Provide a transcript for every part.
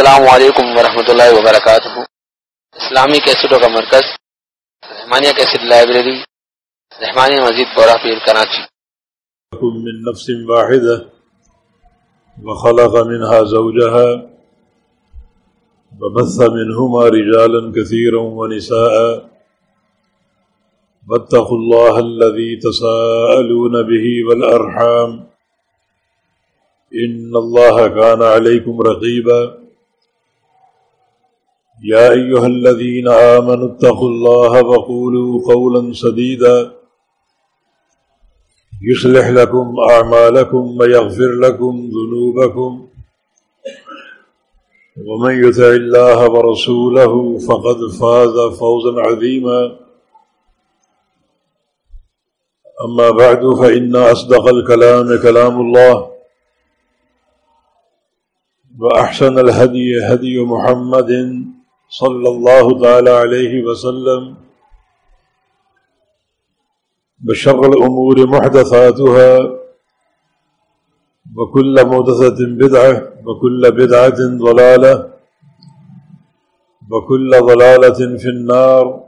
السلام علیکم ورحمۃ اللہ وبرکاتہ۔ اسلامی کیسٹوں کا مرکز، رحمانیہ کیسٹ لائبریری، رحمانیہ مزید بورا پیر کراچی۔ من نفس واحدة وخلق منها زوجها وبث منهما رجالا كثيرا ونساء۔ واتقوا الله الذي تساءلون به والأرحام إن الله كان عليكم رقيبا يا أيها الذين آمنوا اتقوا الله وقولوا قولا سديدا يصلح لكم أعمالكم ويغفر لكم ذنوبكم ومن يتع الله ورسوله فقد فاز فوزا عظيما أما بعد فإن أصدق الكلام كلام الله وأحسن الهدي هدي محمد صلى الله تعالى عليه وسلم بشر الأمور محدثاتها وكل محدثة بدعة وكل بدعة ضلالة وكل ضلالة في النار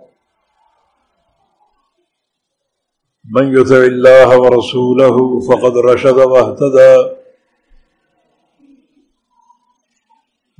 من يتع الله ورسوله فقد رشد واهتدى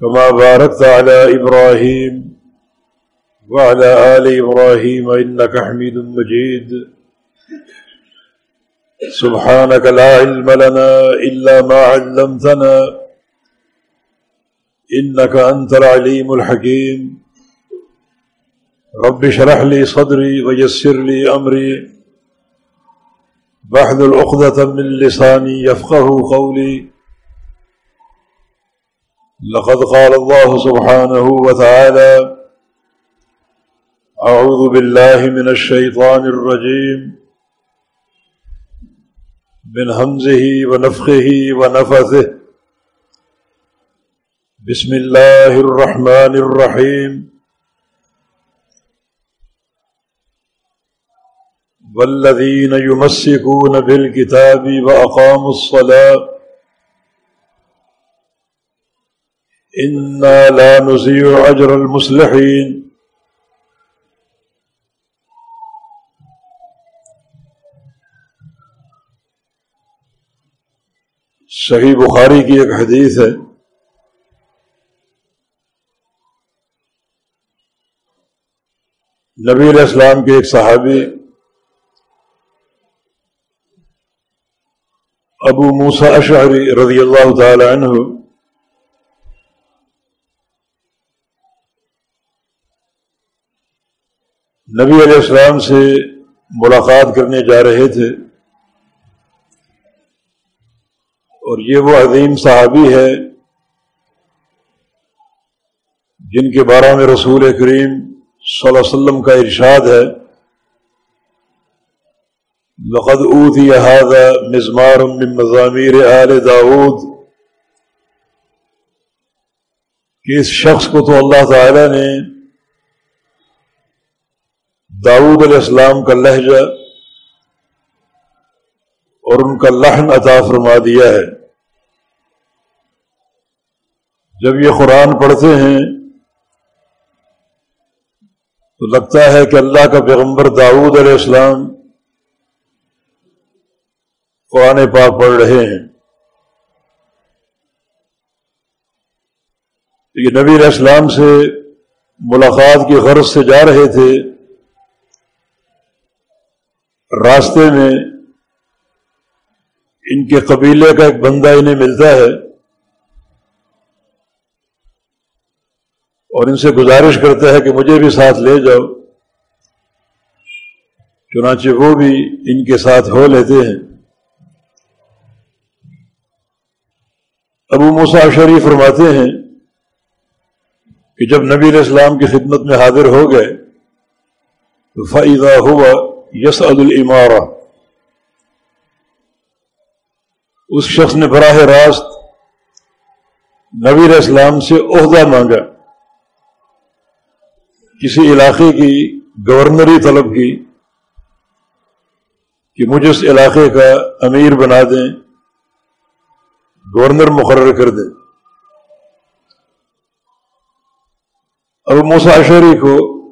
كما باركت على إبراهيم وعلى آل إبراهيم إنك حميد مجيد. سبحانك لا علم لنا إلا ما علمتنا إنك أنت العليم الحكيم. رب شرح لي صدري ويسر لي أمري. بحث العقدة من لساني يفقه قولي. لقد قال الله سبحانه وتعالى أعوذ بالله من الشيطان الرجيم. من همزه ونفخه ونفثه. بسم الله الرحمن الرحيم. والذين يمسكون بالكتاب وأقاموا الصلاة إنا لا نزيع أجر المصلحين. صحیح بخاری کی ایک حدیث ہے۔ نبی علیہ السلام کے ایک صحابی ابو موسا اشعری رضی اللہ تعالی عنہ نبی علیہ السلام سے ملاقات کرنے جا رہے تھے اور یہ وہ عظیم صحابی ہے جن کے بارے میں رسول کریم صلی اللہ علیہ وسلم کا ارشاد ہے، لقد اوتھی هذا مزمار من مضامیر آل داود۔ کہ اس شخص کو تو اللہ تعالی نے داود علیہ السلام کا لہجہ اور ان کا لہن عطا فرما دیا ہے۔ جب یہ قرآن پڑھتے ہیں، تو لگتا ہے کہ اللہ کا پیغمبر داود علیہ السلام قرآن پاک پڑھ رہے ہیں۔ یہ نبی علیہ السلام سے ملاقات کی غرض سے جا رہے تھے۔ راستے میں ان کے قبیلے کا ایک بندہ انہیں ملتا ہے اور ان سے گزارش کرتا ہے کہ مجھے بھی ساتھ لے جاؤ، چنانچہ وہ بھی ان کے ساتھ ہو لیتے ہیں۔ ابو موسا شریف فرماتے ہیں کہ جب نبی علیہ السلام کی خدمت میں حاضر ہو گئے تو فائدہ ہوا یس عد العمارہ اس شخص نے براہ راست نبی علیہ السلام سے عہدہ مانگا۔ کسی علاقے کی گورنری طلب کی کہ مجھے اس علاقے کا امیر بنا دیں، گورنر مقرر کر دیں۔ اب مساشری کو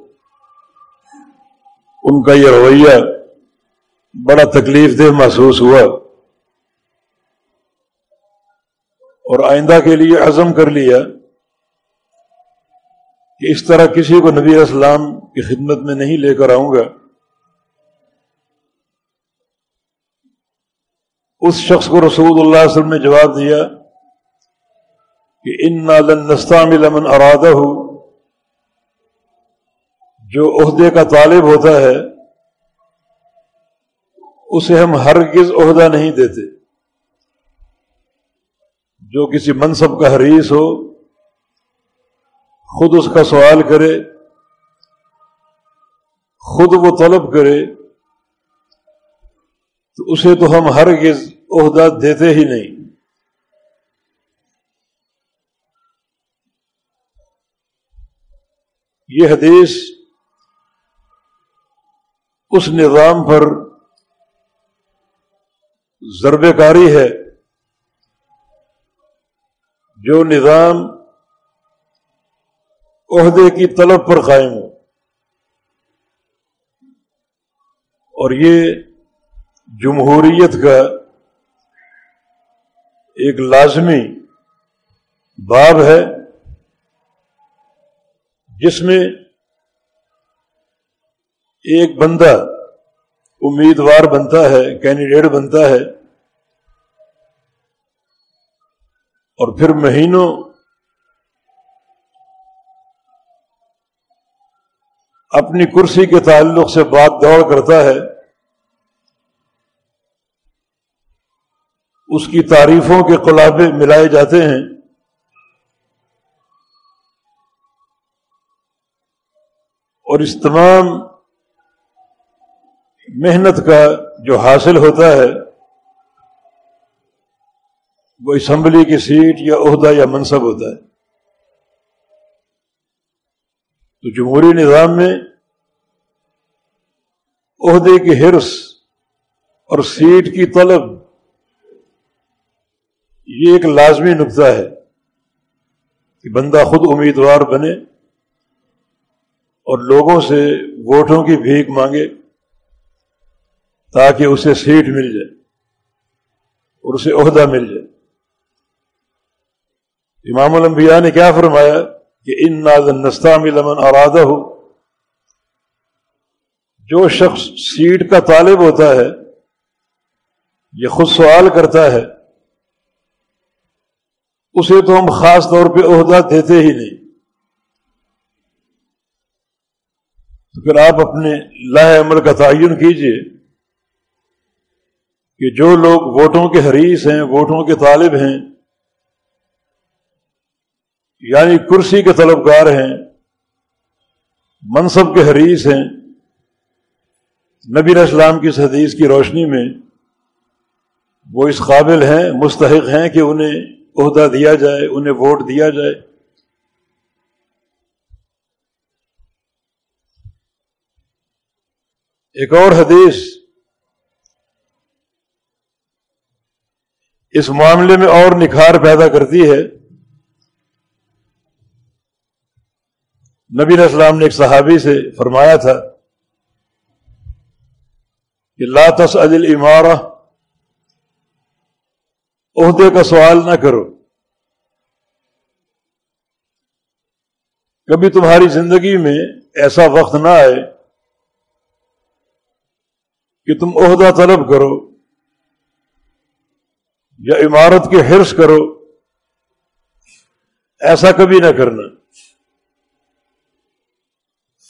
ان کا یہ رویہ بڑا تکلیف دہ محسوس ہوا اور آئندہ کے لیے عزم کر لیا کہ اس طرح کسی کو نبی السلام کی خدمت میں نہیں لے کر آؤں گا۔ اس شخص کو رسول اللہ علیہ وسلم نے جواب دیا کہ ان نالستان لمن ارادہ ہو جو عہدے کا طالب ہوتا ہے، اسے ہم ہرگز عہدہ نہیں دیتے۔ جو کسی منصب کا حریث ہو، خود اس کا سوال کرے، خود وہ طلب کرے، تو اسے تو ہم ہرگز عہدہ دیتے ہی نہیں۔ یہ حدیث اس نظام پر ضرب کاری ہے جو نظام عہدے کی طلب پر قائم ہو۔ اور یہ جمہوریت کا ایک لازمی باب ہے جس میں ایک بندہ امیدوار بنتا ہے، کینڈیڈیٹ بنتا ہے، اور پھر مہینوں اپنی کرسی کے تعلق سے بات دوڑ کرتا ہے، اس کی تعریفوں کے قلابے ملائے جاتے ہیں۔ اور اس تمام محنت کا جو حاصل ہوتا ہے، وہ اسمبلی کی سیٹ یا عہدہ یا منصب ہوتا ہے۔ تو جمہوری نظام میں عہدے کی حرص اور سیٹ کی طلب، یہ ایک لازمی نقطہ ہے کہ بندہ خود امیدوار بنے اور لوگوں سے ووٹوں کی بھیک مانگے۔ تاکہ اسے سیٹ مل جائے اور اسے عہدہ مل جائے۔ امام الانبیاء نے کیا فرمایا کہ ان نستام لمن ارادہ ہو جو شخص سیٹ کا طالب ہوتا ہے، یہ خود سوال کرتا ہے، اسے تو ہم خاص طور پہ عہدہ دیتے ہی نہیں۔ تو پھر آپ اپنے لاہ عمل کا تعین کیجیے۔ کہ جو لوگ ووٹوں کے حریث ہیں، ووٹوں کے طالب ہیں یعنی کرسی کے طلبگار ہیں، منصب کے حریث ہیں، نبی اسلام کی حدیث کی روشنی میں وہ اس قابل ہیں، مستحق ہیں کہ انہیں عہدہ دیا جائے، انہیں ووٹ دیا جائے۔ ایک اور حدیث اس معاملے میں اور نکھار پیدا کرتی ہے۔ نبی اسلام نے ایک صحابی سے فرمایا تھا کہ لا تسأل عمارہ عہدے کا سوال نہ کرو۔ کبھی تمہاری زندگی میں ایسا وقت نہ آئے کہ تم عہدہ طلب کرو۔ یا عمارت کے حرص کرو، ایسا کبھی نہ کرنا۔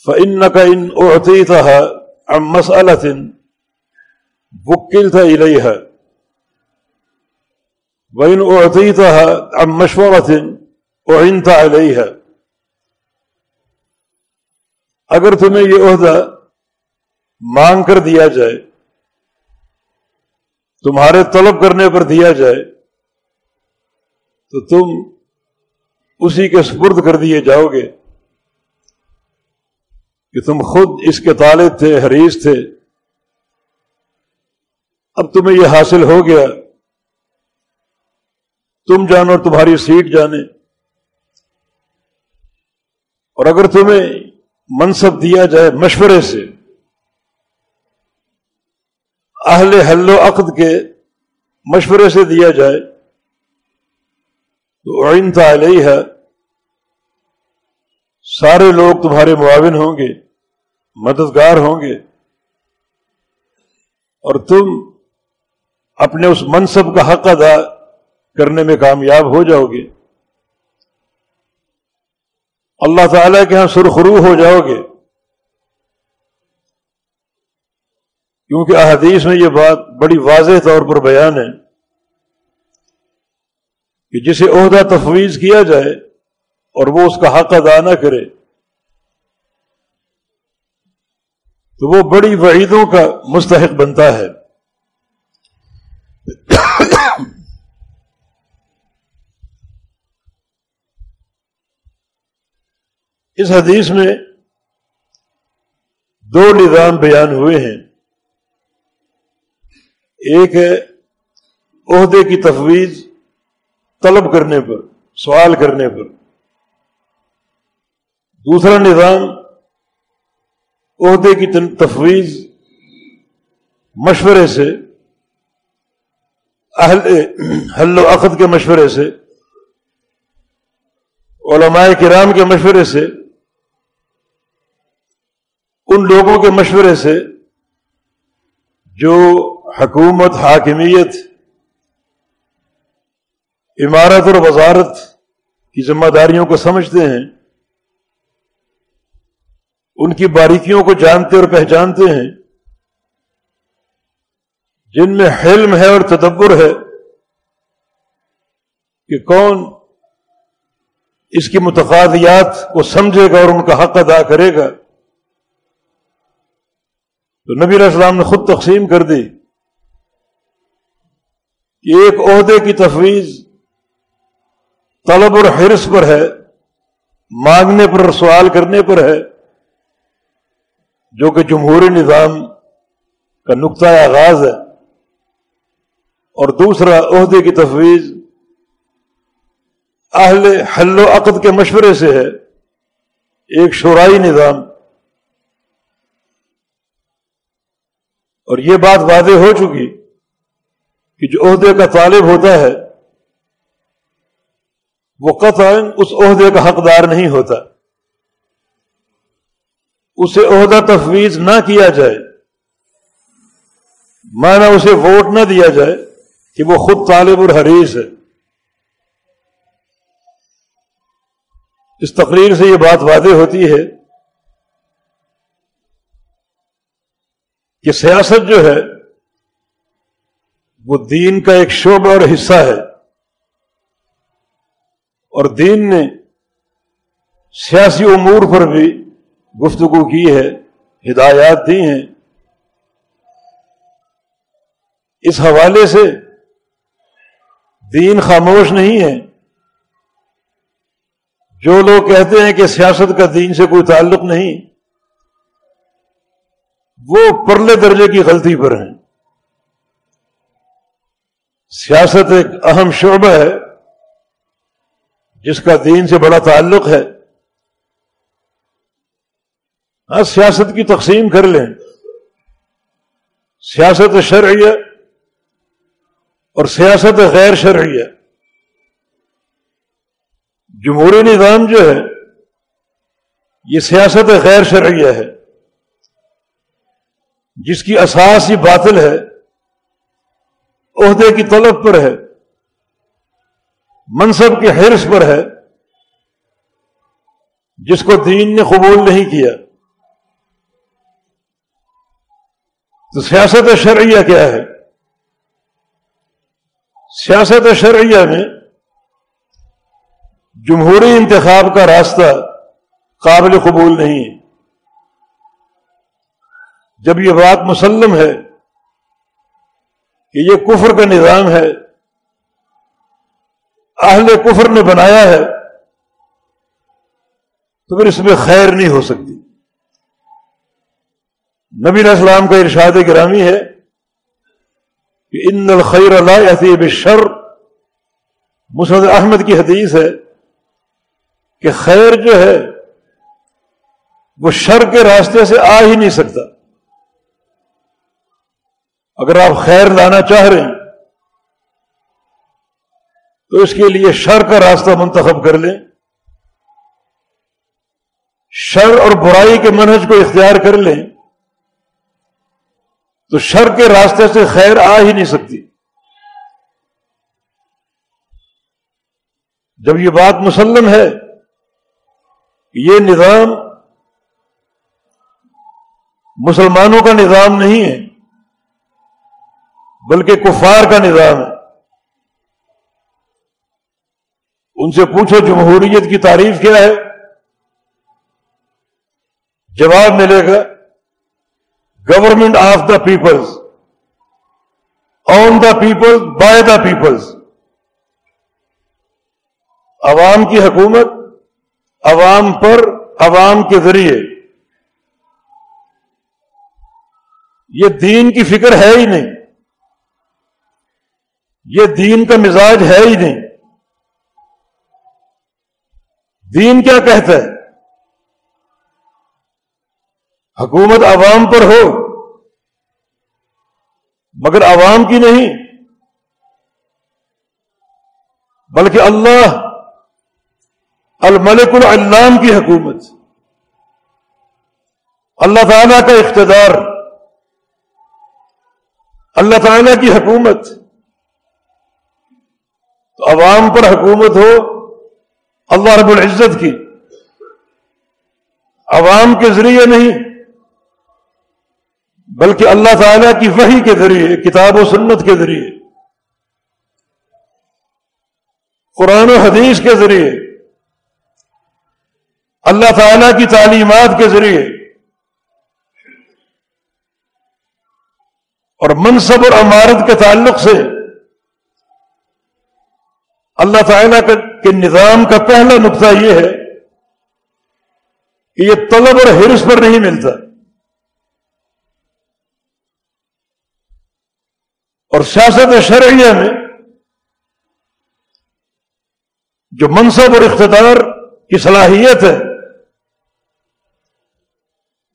فن کا ان احتی تھا مسلطن وکل تھا الحا وإن أعطيتها عن مشورة أعنت عليها۔ اگر تمہیں یہ عہدہ مانگ کر دیا جائے تمہارے طلب کرنے پر دیا جائے تو تم اسی کے سپرد کر دیے جاؤ گے کہ تم خود اس کے طالب تھے حریث تھے۔ اب تمہیں یہ حاصل ہو گیا۔ تم جانو تمہاری سیٹ جانے۔ اور اگر تمہیں منصب دیا جائے مشورے سے اہل حل و عقد کے مشورے سے دیا جائے، تو آئندہ علیہ ہے سارے لوگ تمہارے معاون ہوں گے، مددگار ہوں گے، اور تم اپنے اس منصب کا حق ادا کرنے میں کامیاب ہو جاؤ گے۔ اللہ تعالی کے ہاں سرخرو ہو جاؤ گے۔ کیونکہ احادیث میں یہ بات بڑی واضح طور پر بیان ہے کہ جسے عہدہ تفویض کیا جائے اور وہ اس کا حق ادا نہ کرے، تو وہ بڑی وعیدوں کا مستحق بنتا ہے۔ اس حدیث میں دو نظام بیان ہوئے ہیں۔ ایک ہے عہدے کی تفویض طلب کرنے پر، سوال کرنے پر۔ دوسرا نظام عہدے کی تفویض مشورے سے، اہل، حل و عقد کے مشورے سے، علماء کرام کے مشورے سے، ان لوگوں کے مشورے سے جو حکومت حاکمیت، عمارت اور وزارت کی ذمہ داریوں کو سمجھتے ہیں، ان کی باریکیوں کو جانتے اور پہچانتے ہیں، جن میں حلم ہے اور تدبر ہے کہ کون اس کی متفادیات کو سمجھے گا اور ان کا حق ادا کرے گا۔ تو نبی علیہ السلام نے خود تقسیم کر دی۔ کہ ایک عہدے کی تفویض طلب اور حرص پر ہے، مانگنے پر سوال کرنے پر ہے، جو کہ جمہوری نظام کا نقطۂ آغاز ہے۔ اور دوسرا عہدے کی تفویض اہل حل و عقد کے مشورے سے ہے۔ ایک شورائی نظام۔ اور یہ بات واضح ہو چکی۔ کہ جو عہدے کا طالب ہوتا ہے، وہ قطع اس عہدے کا حقدار نہیں ہوتا۔ اسے عہدہ تفویض نہ کیا جائے مانا اسے ووٹ نہ دیا جائے کہ وہ خود طالب اور حریث ہے۔ اس تقریر سے یہ بات واضح ہوتی ہے کہ سیاست جو ہے وہ دین کا ایک شعبہ اور حصہ ہے۔ اور دین نے سیاسی امور پر بھی گفتگو کی ہے، ہدایات دی ہیں۔ اس حوالے سے دین خاموش نہیں ہے۔ جو لوگ کہتے ہیں کہ سیاست کا دین سے کوئی تعلق نہیں، وہ پرلے درجے کی غلطی پر ہیں۔ سیاست ایک اہم شعبہ ہے، جس کا دین سے بڑا تعلق ہے۔ ہاں سیاست کی تقسیم کر لیں۔ سیاست شرعیہ اور سیاست غیر شرعی ہے۔ جمہوری نظام جو ہے، یہ سیاست غیر شرعیہ ہے۔ جس کی اساس ہی باطل ہے۔ عہدے کی طلب پر ہے، منصب کے حرص پر ہے، جس کو دین نے قبول نہیں کیا۔ تو سیاست شرعیہ کیا ہے؟ سیاست شرعیہ میں جمہوری انتخاب کا راستہ قابل قبول نہیں۔ ہے جب یہ بات مسلم ہے کہ یہ کفر کا نظام ہے۔ اہل کفر نے بنایا ہے۔ تو پھر اس میں خیر نہیں ہو سکتی۔ نبی علیہ السلام کا ارشاد گرامی ہے کہ ان الخیر اللہ حسیب شر مسد احمد کی حدیث ہے کہ خیر جو ہے وہ شر کے راستے سے آ ہی نہیں سکتا۔ اگر آپ خیر لانا چاہ رہے ہیں، تو اس کے لیے شر کا راستہ منتخب کر لیں۔ شر اور برائی کے منہج کو اختیار کر لیں۔ تو شر کے راستے سے خیر آ ہی نہیں سکتی۔ جب یہ بات مسلم ہے کہ یہ نظام مسلمانوں کا نظام نہیں ہے۔ بلکہ کفار کا نظام ہے۔ ان سے پوچھو جمہوریت کی تعریف کیا ہے۔ جواب ملے گا government of the peoples on the people by the peoples عوام کی حکومت عوام پر عوام کے ذریعے۔ یہ دین کی فکر ہے ہی نہیں۔ یہ دین کا مزاج ہے ہی نہیں۔ دین کیا کہتا ہے؟ حکومت عوام پر ہو، مگر عوام کی نہیں، بلکہ اللہ، الملک العلام کی حکومت۔ اللہ تعالی کا اقتدار، اللہ تعالی کی حکومت۔ تو عوام پر حکومت ہو، اللہ رب العزت کی۔ عوام کے ذریعے نہیں، بلکہ اللہ تعالی کی وحی کے ذریعے، کتاب و سنت کے ذریعے۔ قرآن و حدیث کے ذریعے، اللہ تعالی کی تعلیمات کے ذریعے۔ اور منصب اور عمارت کے تعلق سے اللہ تعالیٰ کے نظام کا پہلا نقطہ یہ ہے کہ یہ طلب اور حرص پر نہیں ملتا۔ اور سیاست شرعیہ میں جو منصب اور اقتدار کی صلاحیت ہے،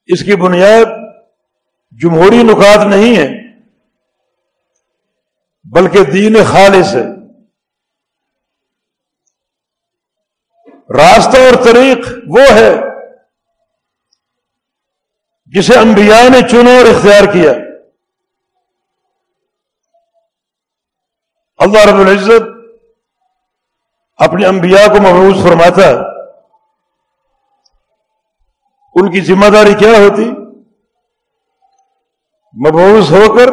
اس کی بنیاد جمہوری نکات نہیں ہے، بلکہ دین خالص ہے۔ راستہ اور طریق وہ ہے جسے انبیاء نے چنا اور اختیار کیا۔ اللہ رب العزت اپنے انبیاء کو محروض فرماتا ان کی ذمہ داری کیا ہوتی؟ مبوض ہو کر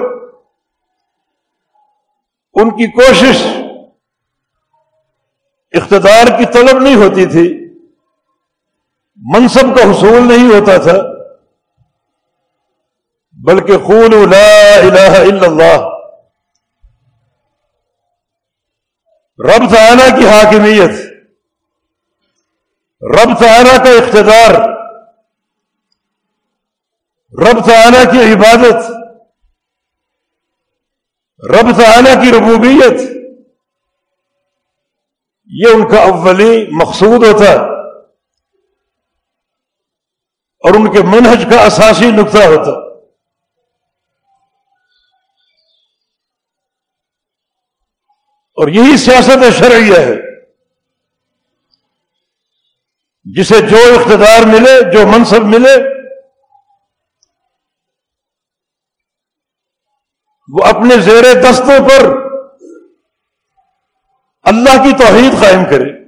ان کی کوشش اقتدار کی طلب نہیں ہوتی تھی، منصب کا حصول نہیں ہوتا تھا، بلکہ خون لا الہ الا اللہ، رب تعالی کی حاکمیت، رب تعالی کا اقتدار، رب تعالی کی عبادت، رب تعالی کی ربوبیت۔ یہ ان کا اولی مقصود ہوتا ہے اور ان کے منہج کا اساسی نقطہ ہوتا اور یہی سیاست شرعیہ ہے جسے جو اقتدار ملے، جو منصب ملے، وہ اپنے زیر دستوں پر اللہ کی توحید قائم کرے۔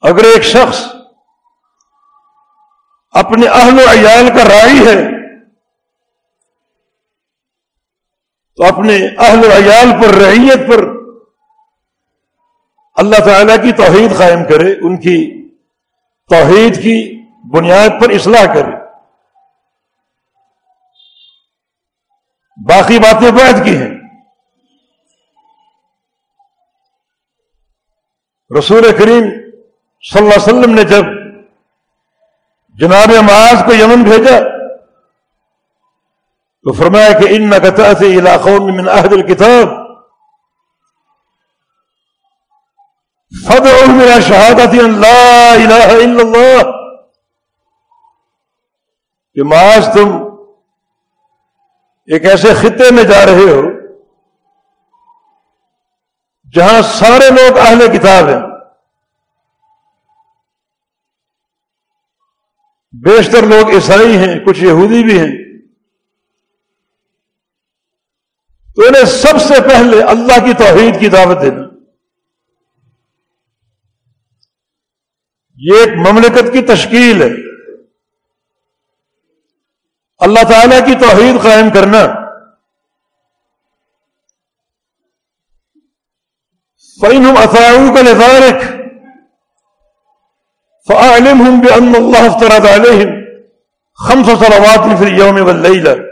اگر ایک شخص اپنے اہل و عیال کا رائی ہے، تو اپنے اہل و عیال پر، رعیت پر اللہ تعالی کی توحید قائم کرے، ان کی توحید کی بنیاد پر اصلاح کرے۔ باقی باتیں بعد کی ہیں۔ رسول کریم صلی اللہ علیہ وسلم نے جب جناب معاذ کو یمن بھیجا تو فرمایا کہ ان نقطہ سے علاقوں میں من اہد الکتاب فد میرا شہادت اللہ الہ الا اللہ کہ معاذ تم ایک ایسے خطے میں جا رہے ہو جہاں سارے لوگ اہل کتاب ہیں۔ بیشتر لوگ عیسائی ہیں، کچھ یہودی بھی ہیں۔ تو انہیں سب سے پہلے اللہ کی توحید کی دعوت دینا۔ یہ ایک مملکت کی تشکیل ہے۔ اللہ تعالی کی توحید قائم کرنا۔ فإنهم أطاعوك لذلك فأعلمهم بأن الله افترض عليهم خمس صلوات في اليوم والليلة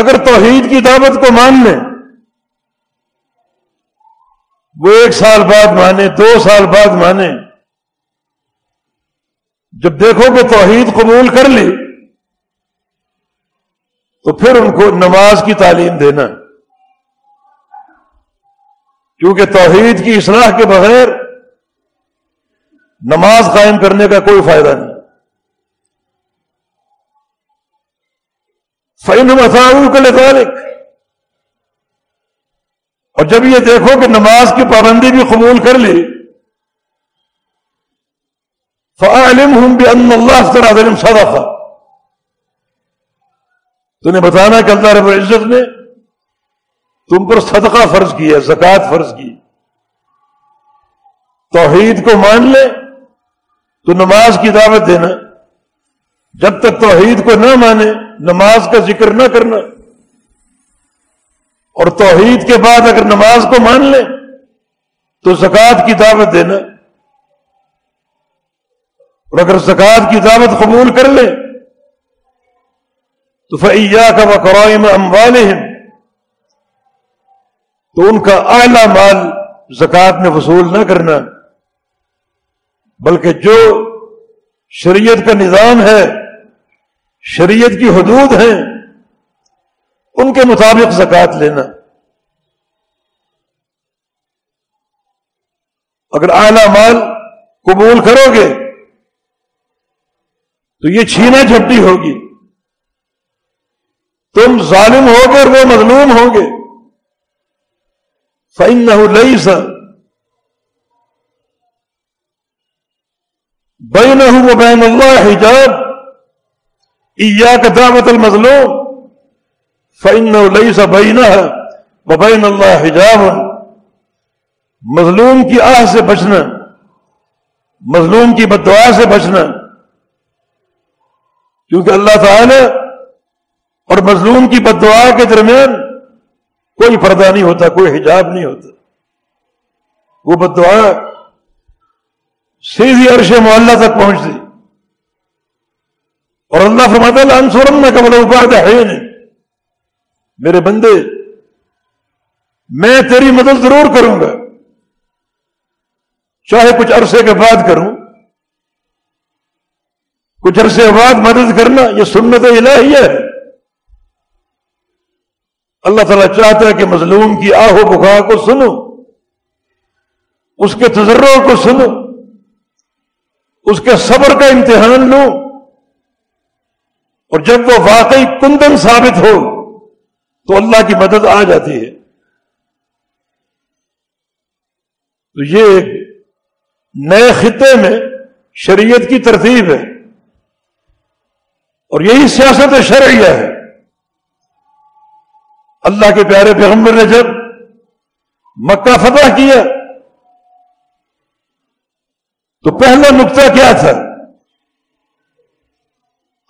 اگر توحید کی دعوت کو مان لیں، وہ ایک سال بعد مانے دو سال بعد مانے جب دیکھو کہ توحید قبول کر لی تو پھر ان کو نماز کی تعلیم دینا۔ کیونکہ توحید کی اصلاح کے بغیر نماز قائم کرنے کا کوئی فائدہ نہیں۔ فائن مساؤ کے لے اور جب یہ دیکھو کہ نماز کی پابندی بھی قبول کر لی فعلم ہوں بھی ان اللہ تعالیٰ سادہ تھا تو نے بتانا کہ اللہ رب العزت نے تم پر صدقہ فرض کیا زکات فرض کی۔ توحید کو مان لے، تو نماز کی دعوت دینا۔ جب تک توحید کو نہ مانے، نماز کا ذکر نہ کرنا۔ اور توحید کے بعد اگر نماز کو مان لے، تو زکات کی دعوت دینا۔ اور اگر زکات کی دعوت قبول کر لے تو فیا کا بقرائم اموال تو ان کا اعلی مال زکوٰۃ میں وصول نہ کرنا، بلکہ جو شریعت کا نظام ہے، شریعت کی حدود ہیں، ان کے مطابق زکوٰۃ لینا۔ اگر اعلی مال قبول کرو گے، تو یہ چھینا جھپٹی ہوگی۔ تم ظالم ہو گے اور وہ مظلوم ہوں گے۔ فائن نہ لئی سا بین بین اللہ حجاب۔ ایا کا دعوت المظلوم۔ فائن نہ لئی سا بین وہ بین اللہ حجاب۔ مظلوم کی آہ سے بچنا، مظلوم کی بدعا سے بچنا۔ کیونکہ اللہ تعالی اور مظلوم کی بد دعا کے درمیان کوئی پردہ نہیں ہوتا، کوئی حجاب نہیں ہوتا۔ وہ بد دعا سیدھی عرش محلہ تک پہنچتی۔ اور اللہ فرماتا لان سورم میں قبل اوپر ہے نہیں میرے بندے، میں تیری مدد ضرور کروں گا۔ چاہے کچھ عرصے کے بعد کروں۔ کچھ عرصے بعد مدد کرنا یہ سنت الہیہ ہے۔ اللہ تعالیٰ چاہتا ہے کہ مظلوم کی آہو بخا کو سنو اس کے تجربوں کو سنو اس کے صبر کا امتحان لو اور جب وہ واقعی کندن ثابت ہو، تو اللہ کی مدد آ جاتی ہے۔ تو یہ ایک نئے خطے میں شریعت کی ترتیب ہے۔ اور یہی سیاست شرعیہ ہے۔ اللہ کے پیارے پیغمبر نے جب مکہ فتح کیا تو پہلا نقطہ کیا تھا؟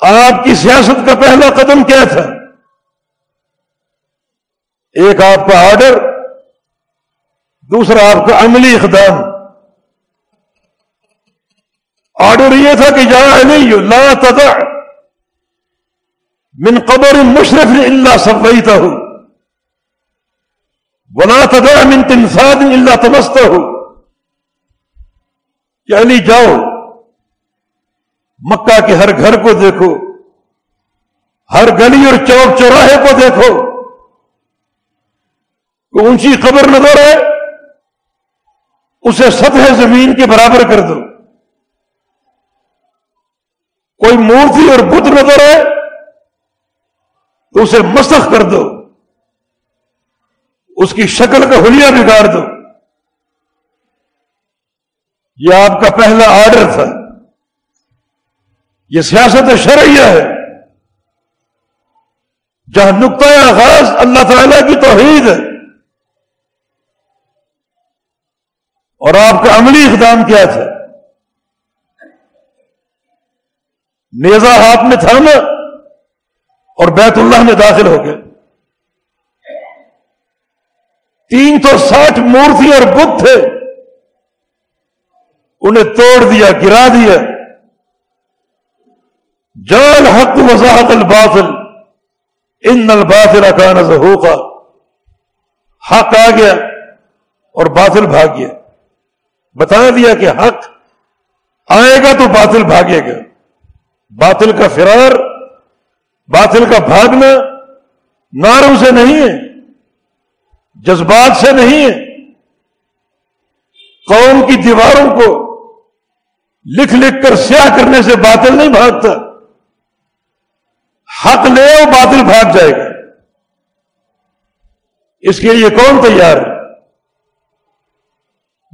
آپ کی سیاست کا پہلا قدم کیا تھا؟ ایک آپ کا آرڈر، دوسرا آپ کا عملی اقدام۔ آرڈر یہ تھا کہ جہاں نہیں لا تدع، من قبر مشرف اللہ سبتا ہو ولا تدع من تنفاد اللہ تمستا ہو کہ علی یعنی جاؤ، مکہ کے ہر گھر کو دیکھو، ہر گلی اور چوک چوراہے کو دیکھو۔ کہ اونچی قبر نظر ہے اسے سطح زمین کے برابر کر دو۔ کوئی مورتی اور بت نظر ہے تو اسے مسخ کر دو۔ اس کی شکل کا حلیہ بگاڑ دو۔ یہ آپ کا پہلا آرڈر تھا۔ یہ سیاست شرعیہ ہے۔ جہاں نقطۂ آغاز اللہ تعالی کی توحید ہے۔ اور آپ کا عملی اقدام کیا تھا۔ نیزا ہاتھ میں تھاما اور بیت اللہ میں داخل ہو گئے۔ تین سو ساٹھ مورتی اور بدھ تھے۔ انہیں توڑ دیا، گرا دیا۔ جان حق وضاحت الباطل۔ ان الباطل کا ظہو کا حق آ گیا اور باطل بھاگ گیا۔ بتا دیا کہ حق آئے گا تو باطل بھاگے گا۔ باطل کا فرار، باطل کا بھاگنا ناروں سے نہیں ہے۔ جذبات سے نہیں ہے قوم کی دیواروں کو لکھ لکھ کر سیاہ کرنے سے باطل نہیں بھاگتا۔ حق لے وہ باطل بھاگ جائے گا۔ اس کے لیے کون تیار ہے۔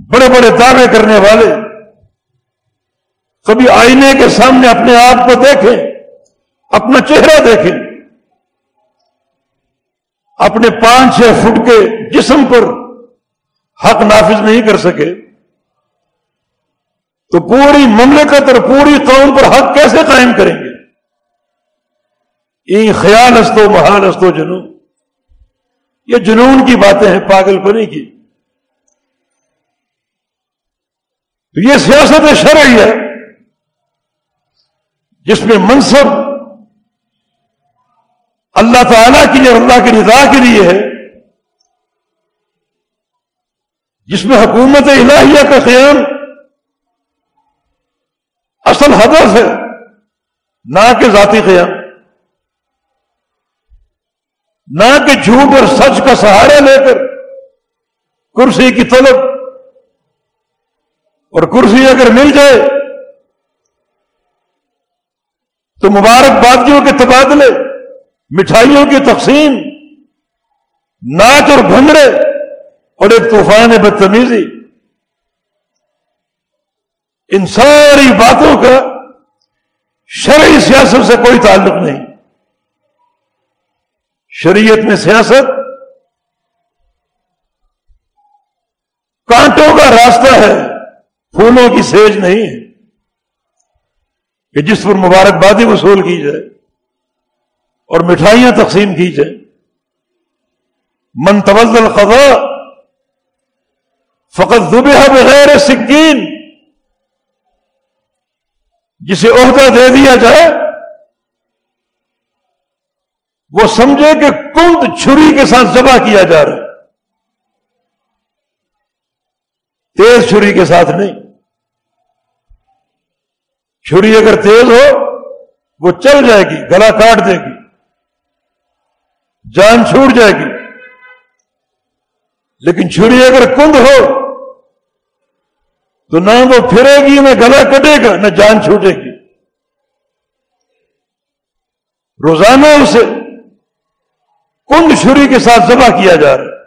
بڑے بڑے دعوے کرنے والے۔ کبھی آئینے کے سامنے اپنے آپ کو دیکھیں، اپنا چہرہ دیکھیں۔ اپنے پانچ چھ فٹ کے جسم پر حق نافذ نہیں کر سکے، تو پوری مملکت اور پوری قوم پر حق کیسے قائم کریں گے؟ یہ خیال ہستو محال ہستو جنون۔ یہ جنون کی باتیں ہیں، پاگل پنی کی۔ تو یہ سیاست شرعی ہے، جس میں منصب اللہ تعالی کی لیے اللہ کی رضا کے لیے ہے۔ جس میں حکومت الہیہ کا قیام اصل ہدف ہے، نہ کہ ذاتی قیام۔ نہ کہ جھوٹ اور سچ کا سہارا لے کر کرسی کی طلب۔ اور کرسی اگر مل جائے تو مبارک بادیوں کے تبادلے مٹھائیوں کی تقسیم، ناچ اور بھنگڑے اور ایک طوفان بدتمیزی۔ ان ساری باتوں کا شرعی سیاست سے کوئی تعلق نہیں۔ شریعت میں سیاست کانٹوں کا راستہ ہے، پھولوں کی سیج نہیں ہے کہ جس پر مبارکبادی وصول کی جائے۔ اور مٹھائیاں تقسیم کی جائیں۔ من طول القضاء فقط ذبح بغیر سکین۔ جسے عہدہ دے دیا جائے، وہ سمجھے کہ کند چھری کے ساتھ ذبح کیا جا رہا ہے۔ تیز چھری کے ساتھ نہیں۔ چھری اگر تیز ہو، وہ چل جائے گی، گلا کاٹ دے گی۔ جان چھوٹ جائے گی۔ لیکن چھری اگر کند ہو، تو نہ وہ پھرے گی، نہ گلا کٹے گا، نہ جان چھوٹے گی۔ روزانہ اسے کند چھری کے ساتھ ذبح کیا جا رہا ہے۔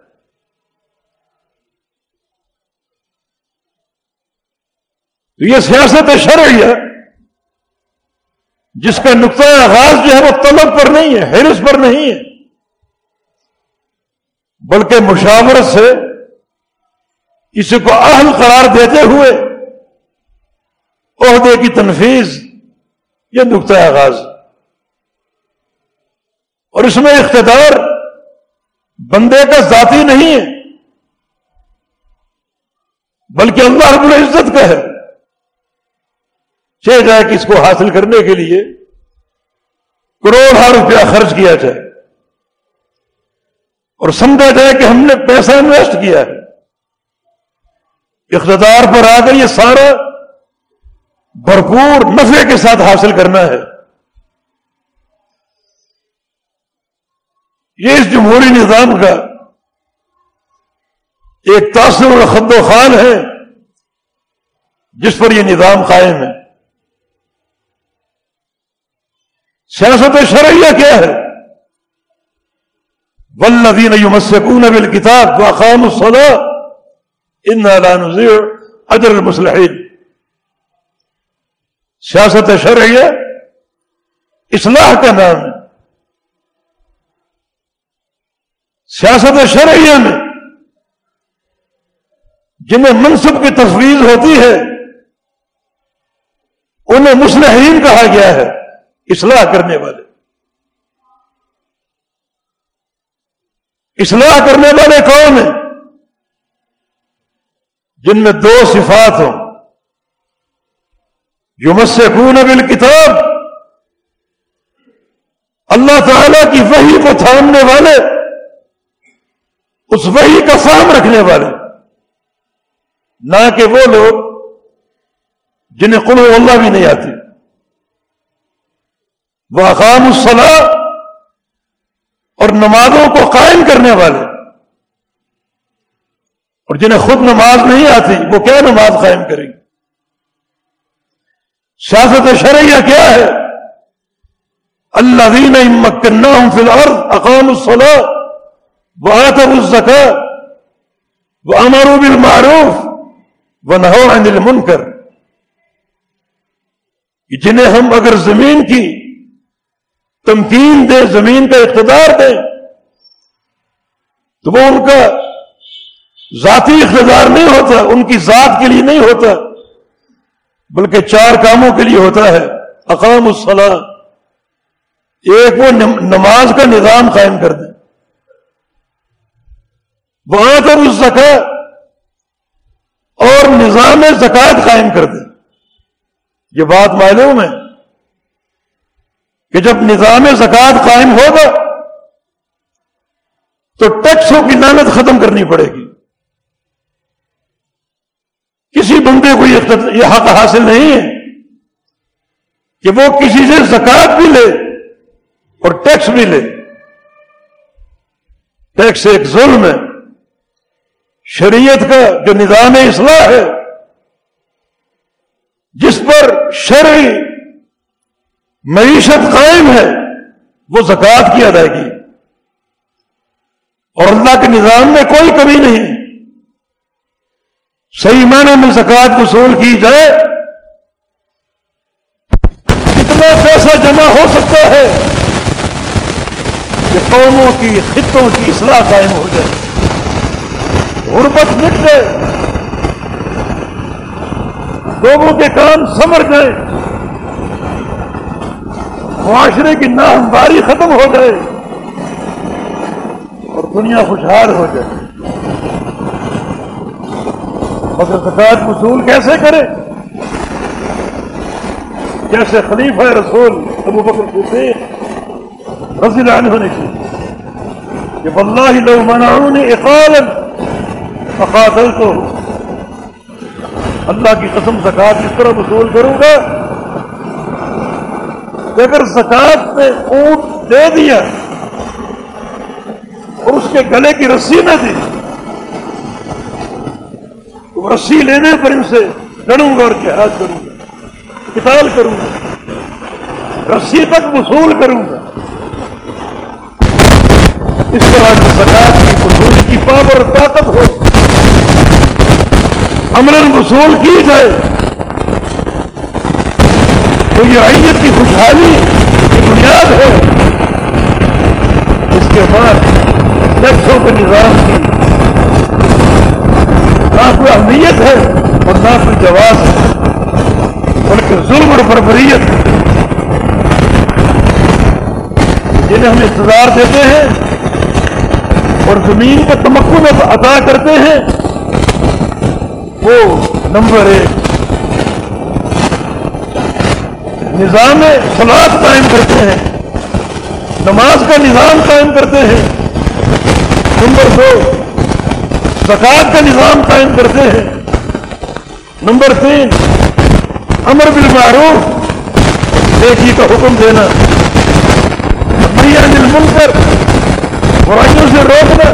تو یہ سیاست شرعی ہے، جس کا نقطۂ آغاز جو ہے وہ طلب پر نہیں ہے ہیرس پر نہیں ہے۔ بلکہ مشاورت سے کسی کو اہل قرار دیتے ہوئے عہدے کی تنفیذ یہ نقطۂ آغاز۔ اور اس میں اقتدار بندے کا ذاتی نہیں ہے، بلکہ اللہ رب العزت کا ہے۔ چاہے جائے کہ اس کو حاصل کرنے کے لیے کروڑ روپیہ خرچ کیا جائے۔ اور سمجھا جائے کہ ہم نے پیسہ انویسٹ کیا ہے۔ اقتدار پر آ کر یہ سارا بھرپور نفے کے ساتھ حاصل کرنا ہے۔ یہ اس جمہوری نظام کا ایک تاثر اور خد و خان ہے جس پر یہ نظام قائم ہے۔ سیاست شرعیہ کیا ہے؟ ولدین یمسکون بالکتاب واقام الصلاة ان لا نضيع اجر المصلحين سیاست شرعیہ اصلاح کا نام ہے۔ سیاست شرعیہ میں جنہیں منصب کی تفویض ہوتی ہے، انہیں مسلحین کہا گیا ہے، اصلاح کرنے والے۔ اصلاح کرنے والے کون ہیں؟ جن میں دو صفات ہوں۔ جو مس سے خون کتاب اللہ تعالی کی وحی کو تھامنے والے، اس وحی کا فام رکھنے والے۔ نہ کہ وہ لوگ جنہیں قلو اللہ بھی نہیں آتی۔ وہ اقام الصلاح اور نمازوں کو قائم کرنے والے۔ اور جنہیں خود نماز نہیں آتی، وہ کیا نماز قائم کریں گے؟ سیاست شرعیہ کیا ہے؟ اللہ دین مکن فی الارض اقام الصلاح وہ آتب الزکا وہ امر بالمعروف وہ نہ عن المنکر۔ جنہیں ہم اگر زمین کی تمکین دیں زمین کا اقتدار دیں تو وہ ان کا ذاتی اقتدار نہیں ہوتا، ان کی ذات کے لیے نہیں ہوتا، بلکہ چار کاموں کے لیے ہوتا ہے۔ اقام الصلاح ایک وہ نماز کا نظام قائم کر دیں وہاں تک اس اور نظام زکات قائم کر دیں یہ بات معلوم ہے۔ کہ جب نظام زکات قائم ہوگا تو ٹیکسوں کی نانت ختم کرنی پڑے گی۔ کسی بندے کو یہ حق حاصل نہیں ہے کہ وہ کسی سے زکات بھی لے اور ٹیکس بھی لے۔ ٹیکس ایک ظلم ہے۔ شریعت کا جو نظام اصلاح ہے، جس پر شرعی معیشت قائم ہے، وہ زکوٰۃ کی ادائیگی۔ اور اللہ کے نظام میں کوئی کمی نہیں۔ صحیح معنی میں زکوٰۃ وصول کی جائے کتنا پیسہ جمع ہو سکتا ہے کہ قوموں کی خطوں کی اصلاح قائم ہو جائے۔ غربت مٹ جائے۔ لوگوں کے کام سمر جائے۔ معاشرے کی ناہمواری ختم ہو جائے اور دنیا خوشحال ہو جائے۔ مگر زکات وصول کیسے کرے؟ جیسے خلیفہ رسول ابو بکر صدیق رضی اللہ عنہ نے کی، کہ واللہ لو منعون اقالا فقاتل تو اللہ کی قسم زکات اس طرح وصول کروں گا کہ اگر زکات نے اونٹ دے دیا اور اس کے گلے کی رسی نہ دی، تو رسی لینے پر ان سے لڑوں گا اور جہاد کروں گا کتاب کروں گا، رسی تک وصول کروں گا۔ اس طرح کی زکات کی وصول کی پاور طاقت ہو امر وصول کی جائے۔ تو یہ عیت کی خوشحالی کی بنیاد ہے۔ اس کے بعد ٹیکسوں کے نظام کی۔ نہ کوئی اہمیت ہے اور نہ کوئی جواز ہے، بلکہ ظلم اور بربریت۔ جنہیں ہم اقتدار دیتے ہیں اور زمین کے تمکن عطا کرتے ہیں، وہ نمبر ایک۔ نظام سلاد قائم کرتے ہیں۔ نماز کا نظام قائم کرتے ہیں۔ نمبر دو زکات کا نظام قائم کرتے ہیں۔ نمبر تین، امر بالمعروف دیکھی کا حکم دینا۔ دل منکر برائیوں سے روکنا۔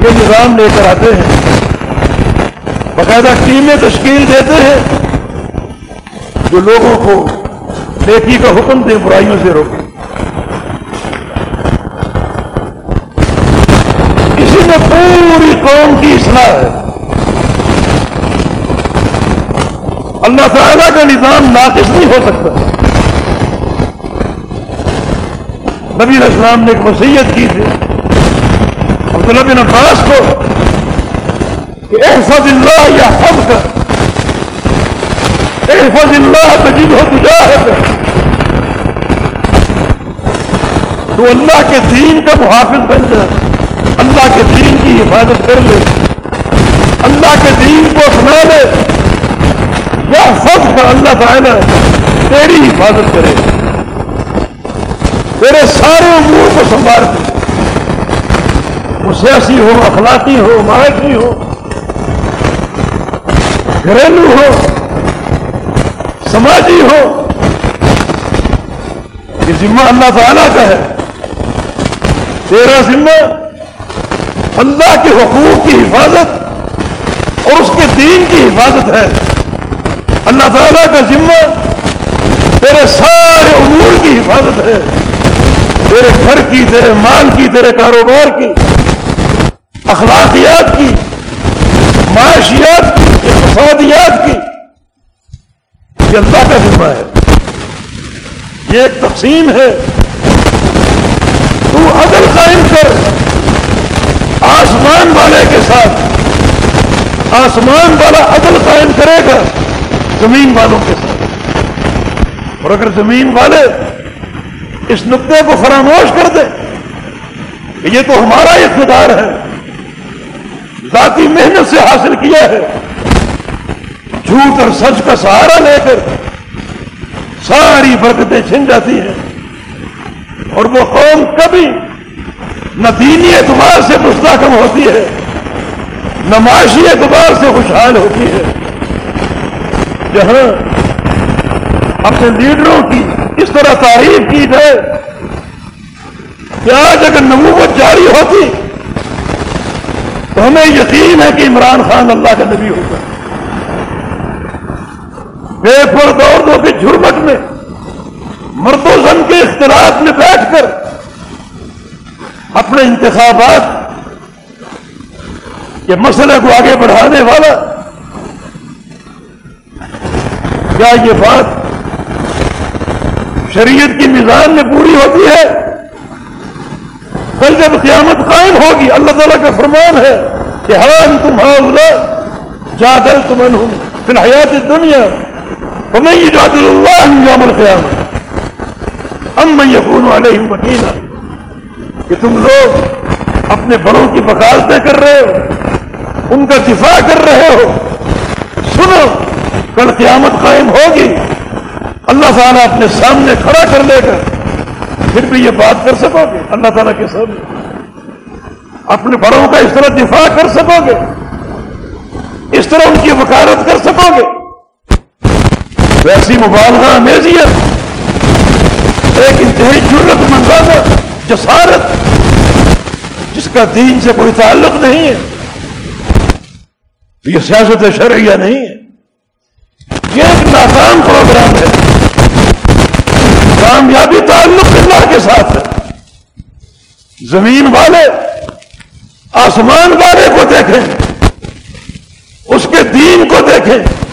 یہ نظام لے کر آتے ہیں۔ باقاعدہ ٹیمیں تشکیل دیتے ہیں۔ جو لوگوں کو نیکی کا حکم دے برائیوں سے روکے کسی میں پوری قوم کی اصلاح ہے۔ اللہ تعالیٰ کا نظام ناقص نہیں ہو سکتا۔ نبی السلام نے ایک وسیعت کی تھی، عبداللہ بن عباس کو کہ احفظ اللہ یا حب کر احفظ اللہ تجد تجاہد تو اللہ کے دین کا محافظ بن جائے اللہ کے دین کی حفاظت کر لے۔ اللہ کے دین کو اپنا لے۔ یا سب کا اللہ تعالیٰ تیری حفاظت کرے۔ تیرے سارے امور کو سنبھال دے وہ سیاسی ہو، اخلاقی ہو معاشی ہو، گھریلو ہو۔ سماجی ہو یہ ذمہ اللہ تعالیٰ کا ہے۔ تیرا ذمہ اللہ کے حقوق کی حفاظت اور اس کے دین کی حفاظت ہے۔ اللہ تعالیٰ کا ذمہ تیرے سارے امور کی حفاظت ہے۔ تیرے گھر کی، تیرے مال کی، تیرے کاروبار کی، اخلاقیات کی، معاشیات کی، اقتصادیات کی۔ یہ اللہ کا ذمہ ہے۔ یہ ایک تقسیم ہے۔ تو عدل قائم کر آسمان والے کے ساتھ آسمان والا عدل قائم کرے گا زمین والوں کے ساتھ۔ اور اگر زمین والے اس نقطے کو فراموش کر دیں کہ یہ تو ہمارا اقتدار ہے، ذاتی محنت سے حاصل کیا ہے جھوٹ اور سچ کا سہارا لے کر ساری برکتیں چھن جاتی ہیں۔ اور وہ قوم کبھی نہ دینی اعتبار سے مستحکم ہوتی ہے، نہ معاشی اعتبار سے خوشحال ہوتی ہے۔ جہاں اپنے لیڈروں کی اس طرح تعریف کی جائے کہ آج اگر نبوت جاری ہوتی تو ہمیں یقین ہے کہ عمران خان اللہ کا نبی ہوگا۔ بے دور کے جھرمٹ میں مرد و زن کے اختلاف میں بیٹھ کر اپنے انتخابات کے مسئلے کو آگے بڑھانے والا کیا یہ بات شریعت کی میزان میں پوری ہوتی ہے؟ کل جب قیامت قائم ہوگی، اللہ تعالیٰ کا فرمان ہے کہ ہاں تم ہاں جا کر تم فی الحیات دنیا میں یہ اللہ یوم القیامت ام میں یقون والے ہی وکیلا کہ تم لوگ اپنے بڑوں کی وکالتیں کر رہے ہو، ان کا دفاع کر رہے ہو۔ سنو، کل قیامت قائم ہوگی۔ اللہ تعالیٰ اپنے سامنے کھڑا کر لے کر پھر بھی یہ بات کر سکو گے؟ اللہ تعالیٰ کے سامنے۔ اپنے بڑوں کا اس طرح دفاع کر سکو گے؟ اس طرح ان کی وکالت کر سکو گے؟ ویسی مبالغہ امیزیت ایک انتہائی جرت منظر جسارت جس کا دین سے کوئی تعلق نہیں ہے یہ سیاست شرعیہ نہیں ہے۔ یہ ایک ناکام پروگرام ہے۔ کامیابی تعلق اللہ کے ساتھ ہے۔ زمین والے آسمان والے کو دیکھیں۔ اس کے دین کو دیکھیں۔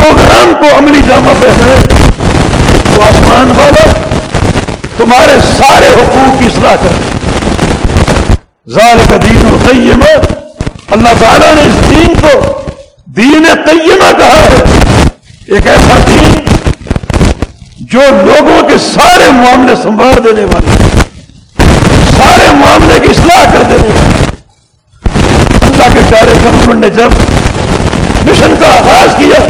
پروگرام کو عملی جامع پہنے تو آسمان والا، تمہارے سارے حقوق کی اصلاح کر ظال کا دین القیمہ۔ اللہ تعالیٰ نے اس دین کو دین قیمہ کہا ہے۔ ایک ایسا دین جو لوگوں کے سارے معاملے سنبھال دینے والے سارے معاملے کی اصلاح کر دینے والے اللہ کے پیارے گورنمنٹ نے جب مشن کا آغاز کیا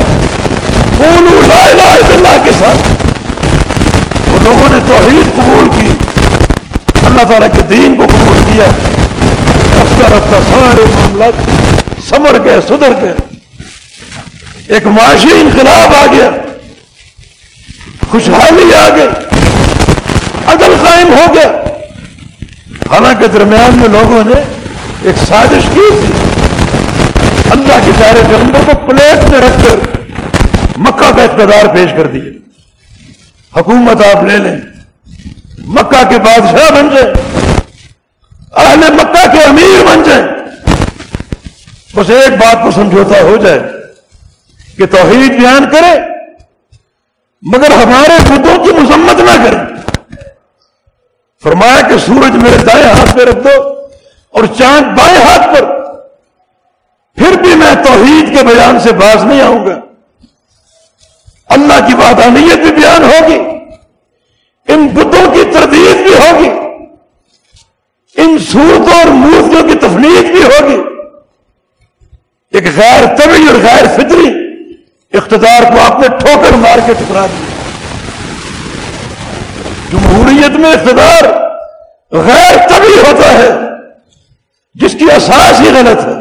لا الہ الا اللہ کے ساتھ۔ وہ لوگوں نے توحید قبول کی۔ اللہ تعالیٰ کے دین کو قبول کیا۔ رفتہ رفتہ سارے معاملات سمر گئے، سدھر گئے۔ ایک معاشی انقلاب آ گیا۔ خوشحالی آ گئی۔ عدل قائم ہو گیا۔ حالانکہ درمیان میں لوگوں نے ایک سازش کی تھی۔ اللہ کے سارے جنگوں کو پلیٹ میں رکھ کر مکہ کا اقتدار پیش کر دیے حکومت آپ لے لیں۔ مکہ کے بادشاہ بن جائیں۔ اہل مکہ کے امیر بن جائیں۔ بس ایک بات کو سمجھوتا ہو جائے کہ توحید بیان کرے، مگر ہمارے بتوں کی مذمت نہ کریں فرمایا کہ سورج میرے دائیں ہاتھ پہ رکھ دو اور چاند بائیں ہاتھ پر۔ پھر بھی میں توحید کے بیان سے باز نہیں آؤں گا۔ اللہ کی وادانیت بھی بیان ہوگی، ان بتوں کی تردید بھی ہوگی، ان صورتوں اور مورتوں کی تفنیق بھی ہوگی۔ ایک غیر طبی اور غیر فطری اقتدار کو آپ نے ٹھوکر مار کے ٹکرا دیا۔ جمہوریت میں اقتدار غیر طبی ہوتا ہے، جس کی اساس ہی غلط ہے۔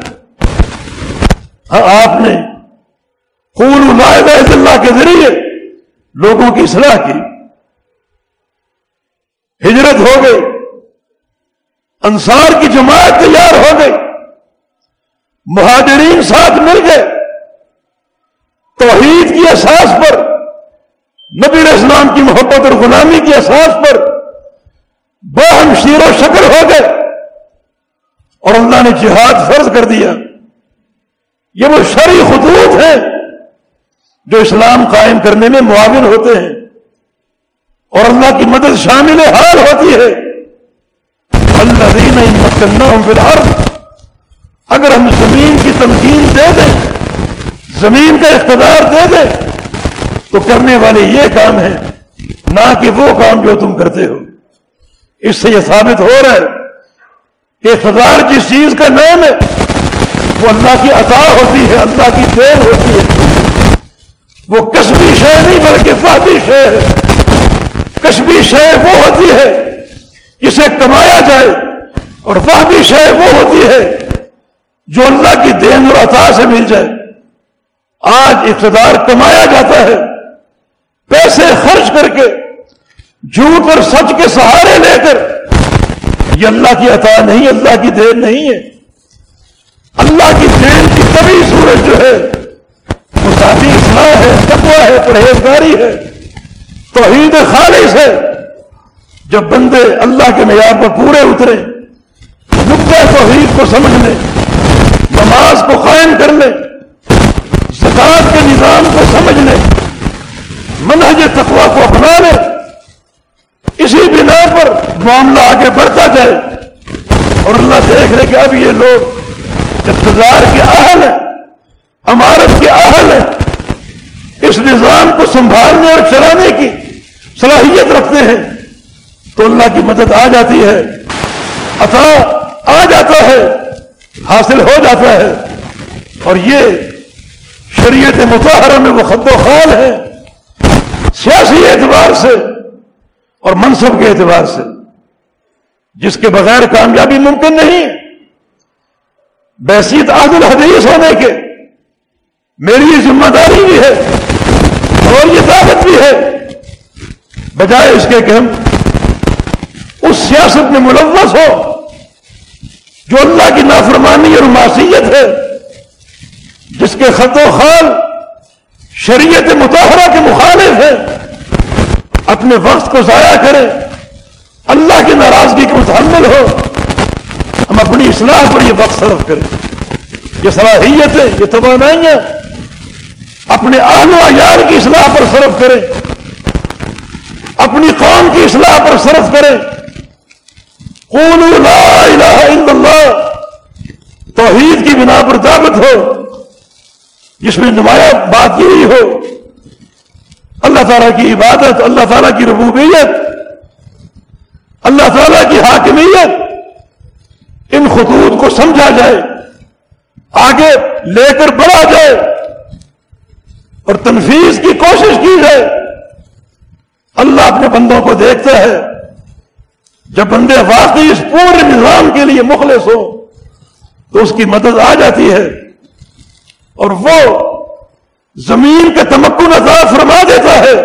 ہاں آپ نے قول اللہ کے ذریعے۔ لوگوں کی اصلاح کی۔ ہجرت ہو گئی۔ انصار کی جماعت تیار ہو گئی۔ مہاجرین ساتھ مل گئے۔ توحید کی احساس پر، نبی اسلام کی محبت اور غلامی کی احساس پر باہم شیر و شکر ہو گئے۔ اور اللہ نے جہاد فرض کر دیا۔ یہ وہ شرعی خطوط ہیں۔ جو اسلام قائم کرنے میں معاون ہوتے ہیں اور اللہ کی مدد شامل حال ہوتی ہے. اللہ دینا فی الارض. اگر ہم زمین کی تمکین دے دیں، زمین کا اقتدار دے دیں، تو کرنے والے یہ کام ہے نہ کہ وہ کام جو تم کرتے ہو. اس سے یہ ثابت ہو رہا ہے کہ اقتدار جس چیز کا نام ہے، وہ اللہ کی عطا ہوتی ہے، اللہ کی دین ہوتی ہے. وہ کسبی شے نہیں بلکہ فادی شے ہے۔ کسبی شے وہ ہوتی ہے جسے کمایا جائے اور فادی شے وہ ہوتی ہے جو اللہ کی دین اور عطا سے مل جائے۔ آج اقتدار کمایا جاتا ہے، پیسے خرچ کر کے، جھوٹ اور سچ کے سہارے لے کر۔ یہ اللہ کی عطا نہیں، اللہ کی دین نہیں ہے۔ اللہ کی دین کی کبھی صورت جو ہے ذاتی اصلاح ہے، تقوی ہے، پرہیزگاری ہے، توحید خالص ہے۔ جب بندے اللہ کے معیار پر پورے اترے نقطۂ توحید کو سمجھ لیں نماز کو قائم کر لیں زکات کے نظام کو سمجھ لیں منہج تقوا کو اپنا لیں اسی بنا پر معاملہ آگے بڑھتا جائے۔ اور اللہ دیکھ رہے کہ اب یہ لوگ اقتدار کے اہل ہیں۔ عمارت کے اہل ہیں۔ اس نظام کو سنبھالنے اور چلانے کی صلاحیت رکھتے ہیں۔ تو اللہ کی مدد آ جاتی ہے۔ عطا آ جاتا ہے۔ حاصل ہو جاتا ہے۔ اور یہ شریعت مظاہرہ میں وہ خد و خال ہے۔ سیاسی اعتبار سے اور منصب کے اعتبار سے۔ جس کے بغیر کامیابی ممکن نہیں بحثیت عاد الحدیث ہونے کے میری یہ ذمہ داری بھی ہے اور یہ طاقت بھی ہے۔ بجائے اس کے کہ ہم اس سیاست میں ملوث ہو جو اللہ کی نافرمانی اور معصیت ہے، جس کے خط و خال شریعت مطالعہ کے مخالف ہے اپنے وقت کو ضائع کرے اللہ کی ناراضگی کے متحمل ہو ہم اپنی اصلاح پر یہ وقت صرف کریں۔ یہ صلاحیت ہے یہ توانائیاں اپنے آن و عیال کی اصلاح پر صرف کریں اپنی قوم کی اصلاح پر صرف کریں لا الہ الا اللہ۔ توحید کی بنا پر دعوت ہو۔ جس میں نمایاں بات یہی ہو۔ اللہ تعالیٰ کی عبادت، اللہ تعالیٰ کی ربوبیت۔ اللہ تعالیٰ کی حاکمیت۔ ان خطوط کو سمجھا جائے۔ آگے لے کر بڑھا جائے۔ اور تنفیذ کی کوشش کی جائے اللہ اپنے بندوں کو دیکھتا ہے۔ جب بندے واقعی اس پورے نظام کے لیے مخلص ہو تو اس کی مدد آ جاتی ہے۔ اور وہ زمین کا تمکن عطا فرما دیتا ہے۔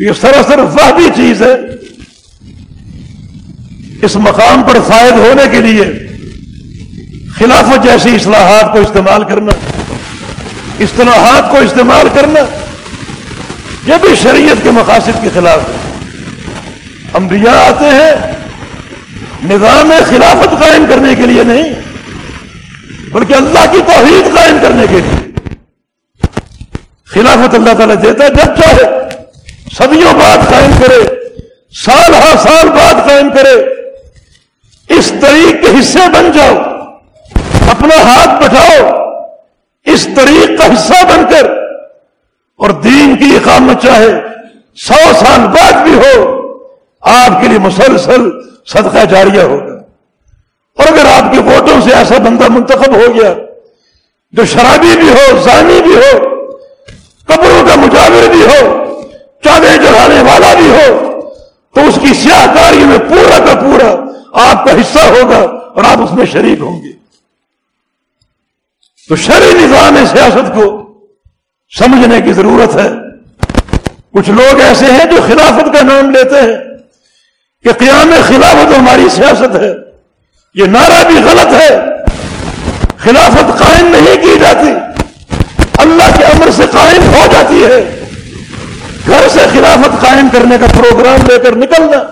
یہ سراسر وحدی چیز ہے۔ اس مقام پر فائد ہونے کے لیے خلافت جیسی اصلاحات کو استعمال کرنا۔ اصطلاحات کو استعمال کرنا یہ بھی شریعت کے مقاصد کے خلاف ہے۔ انبیاء آتے ہیں، نظام خلافت قائم کرنے کے لیے نہیں، بلکہ اللہ کی توحید قائم کرنے کے لیے۔ خلافت اللہ تعالیٰ دیتا ہے، جب چاہے صدیوں بعد قائم کرے، سال ہر سال بعد قائم کرے، اس طریق کے حصے بن جاؤ، اپنا ہاتھ بٹھاؤ اس طریق کا حصہ بن کر اور دین کی اقامت چاہے، سو سال بعد بھی ہو، آپ کے لیے مسلسل صدقہ جاریہ ہوگا اور اگر آپ کے ووٹوں سے ایسا بندہ منتخب ہو گیا، جو شرابی بھی ہو، زانی بھی ہو، قبروں کا مجاور بھی ہو چادر چڑھانے والا بھی ہو، تو اس کی سیاہ کاری میں پورا کا پورا آپ کا حصہ ہوگا اور آپ اس میں شریک ہوں گے۔ تو شرعی نظام سیاست کو سمجھنے کی ضرورت ہے۔ کچھ لوگ ایسے ہیں جو خلافت کا نام لیتے ہیں کہ قیام خلافت ہماری سیاست ہے۔ یہ نعرہ بھی غلط ہے۔ خلافت قائم نہیں کی جاتی۔ اللہ کے امر سے قائم ہو جاتی ہے۔ گھر سے خلافت قائم کرنے کا پروگرام لے کر نکلنا۔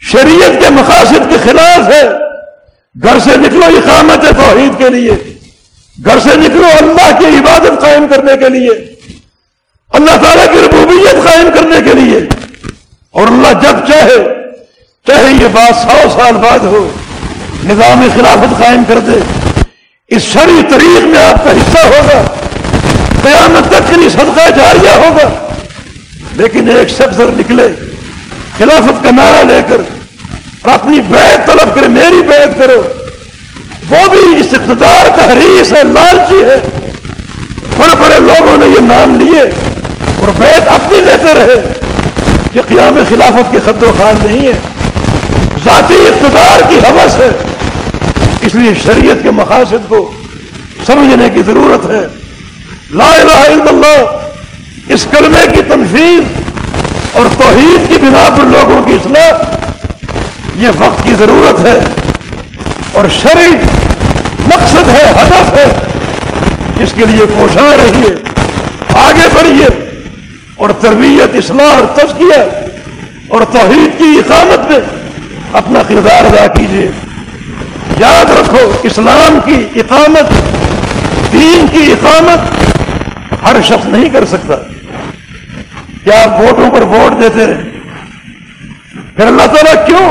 شریعت کے مقاصد کے خلاف ہے۔ گھر سے نکلو اقامت توحید کے لیے۔ گھر سے نکلو، اللہ کی عبادت قائم کرنے کے لیے۔ اللہ تعالیٰ کی ربوبیت قائم کرنے کے لیے۔ اور اللہ جب چاہے چاہے یہ بات سو سال بعد ہو، نظام خلافت قائم کر دے۔ اس شرعی طریق میں آپ کا حصہ ہوگا۔ قیامت تک کے لیے صدقہ جاریہ ہوگا۔ لیکن ایک شخص نکلے، خلافت کا نعرہ لے کر اور اپنی بیعت طلب کرے، میری بیعت کرو۔ وہ بھی اس اقتدار کا حریص ہے، لالچی ہے۔ بڑے بڑے لوگوں نے یہ نام لیے اور بیت اپنی لیتے رہے کہ قیام خلافت کے خد و خان نہیں ہے۔ ذاتی اقتدار کی حوث ہے۔ اس لیے شریعت کے مقاصد کو سمجھنے کی ضرورت ہے۔ لا الہ الا اللہ، اس کلمے کی تنفیذ اور توحید کی بنا پر لوگوں کی اصلاح، یہ وقت کی ضرورت ہے۔ اور شرع مقصد ہے، ہدف ہے۔ اس کے لیے کوشاں رہیے، آگے بڑھیے اور تربیت، اصلاح اور تزکیہ اور توحید کی اقامت میں اپنا کردار ادا کیجیے۔ یاد رکھو، اسلام کی اقامت، دین کی اقامت ہر شخص نہیں کر سکتا۔ کیا آپ ووٹوں پر ووٹ دیتے رہے پھر اللہ تعالیٰ کیوں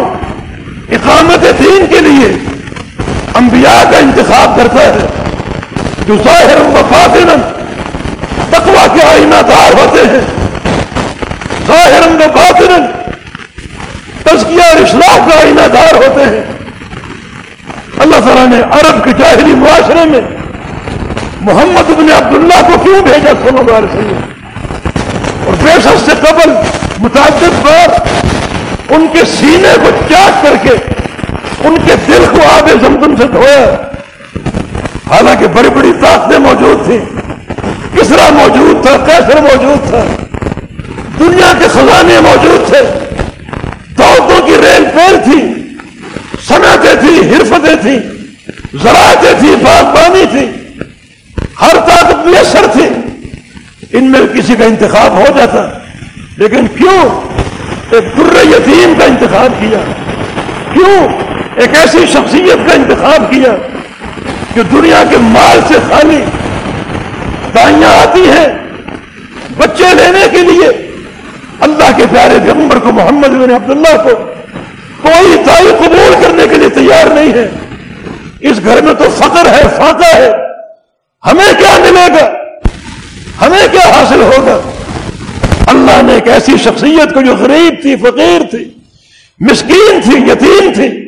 اقامت دین کے لیے انبیاء کا انتخاب کرتا ہے، جو ظاہر و فاطن تقوا کے آئینہ دار ہوتے ہیں۔ ظاہر و باطن تزکیہ اور اصلاح کا آئینہ دار ہوتے ہیں۔ اللہ تعالیٰ نے عرب کے جاہری معاشرے میں محمد بن عبداللہ کو کیوں بھیجا صلی اللہ علیہ وسلم؟ اور بے شک سے قبل متعدد بار ان کے سینے کو چاک کر کے ان کے دل کو آب زمزم سے دھویا حالانکہ بڑی بڑی طاقتیں موجود تھیں۔ کسرا موجود تھا کیسر موجود تھا۔ دنیا کے خزانے موجود تھے۔ دولتوں کی ریل پیر تھی۔ صنعتیں تھی حرفتیں تھیں۔ زراعتیں تھیں، باغبانی تھی ہر طاقت میسر تھی ان میں کسی کا انتخاب ہو جاتا۔ لیکن کیوں ایک در یتیم کا انتخاب کیا؟ کیوں ایک ایسی شخصیت کا انتخاب کیا جو دنیا کے مال سے خالی دائیاں آتی ہیں بچے لینے کے لیے اللہ کے پیارے پیغمبر کو محمد بن عبداللہ کو کوئی دائی قبول کرنے کے لیے تیار نہیں ہے۔ اس گھر میں تو فقر ہے، فاقہ ہے۔ ہمیں کیا ملے گا؟ ہمیں کیا حاصل ہوگا؟ اللہ نے ایک ایسی شخصیت کو جو غریب تھی، فقیر تھی، مسکین تھی، یتیم تھی